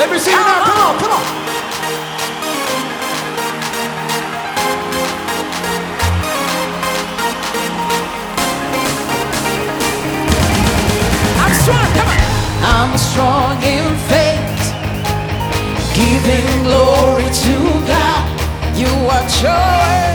Let me see you now. Come on, come on. I'm strong in faith, giving glory to God. You are chosen.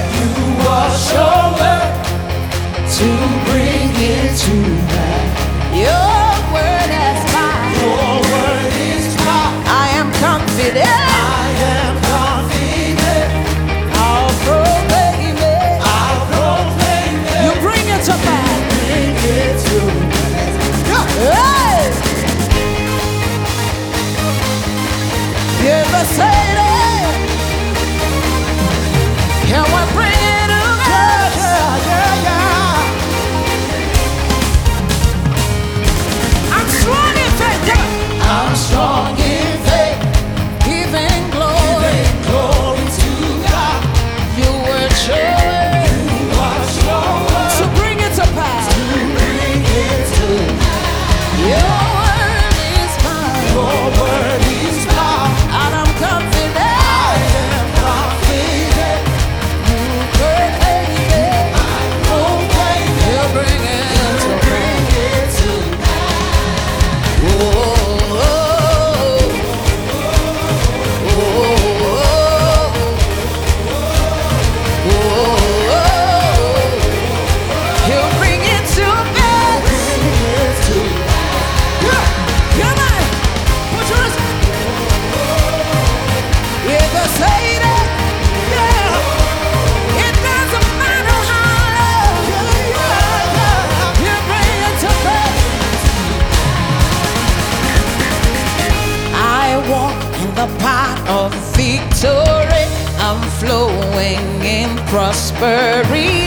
prosperity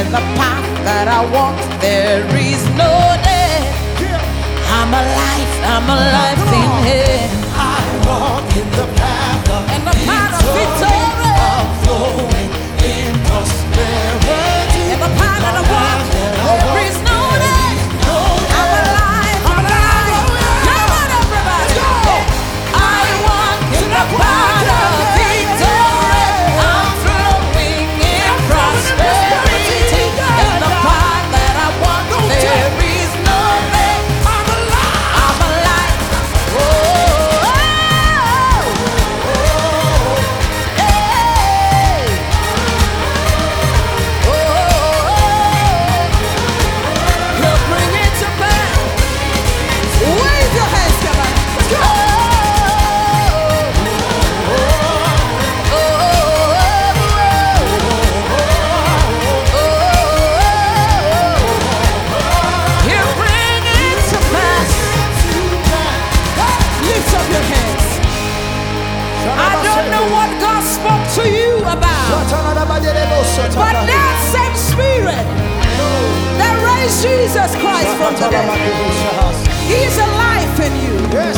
and the path that I walk, there is no death. I'm alive, I'm alive in Him. I walk in the path that God spoke to you about. But that same spirit that raised Jesus Christ from the dead, He is alive in you. Yes.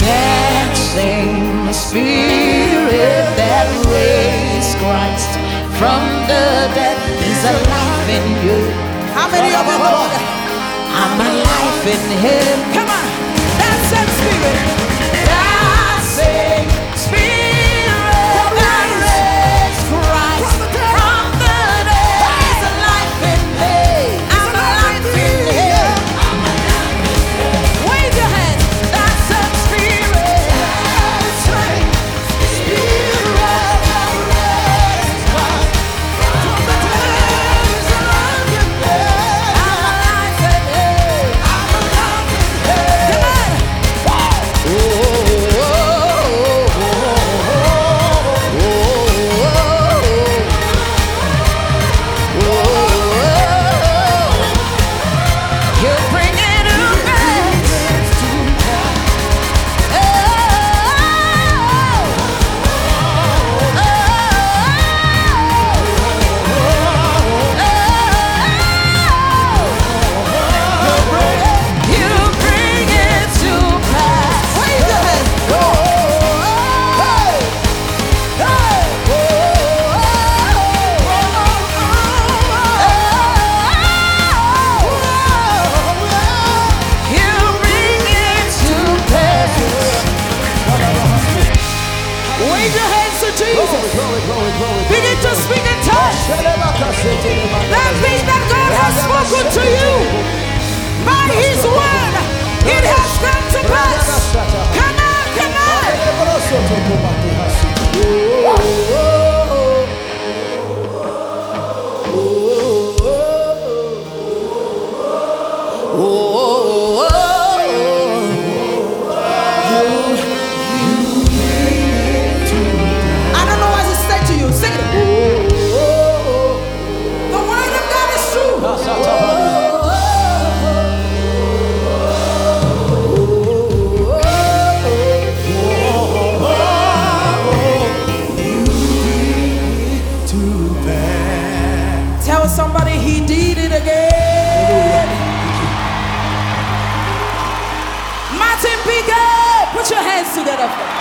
That same spirit that raised Christ from the dead is alive in you. How many of you know that? I'm alive in Him. Come on, that same spirit. We Begin to speak in tongues. Martin Piquet,